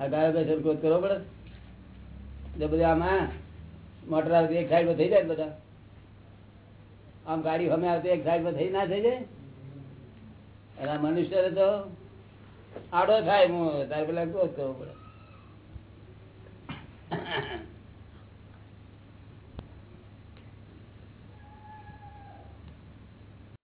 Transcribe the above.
આ ગાયો કરવો પડે જો બધા આમાં મોટર આવતી એક સાઈડ થઈ જાય બધા? આમ ગાડી અમે આવતી એક સાઈડ થઈ, ના થઈ જાય? અને આ મનુષ્ય તો આડો થાય, હું તારે પેલા કોચ કરવો પડે.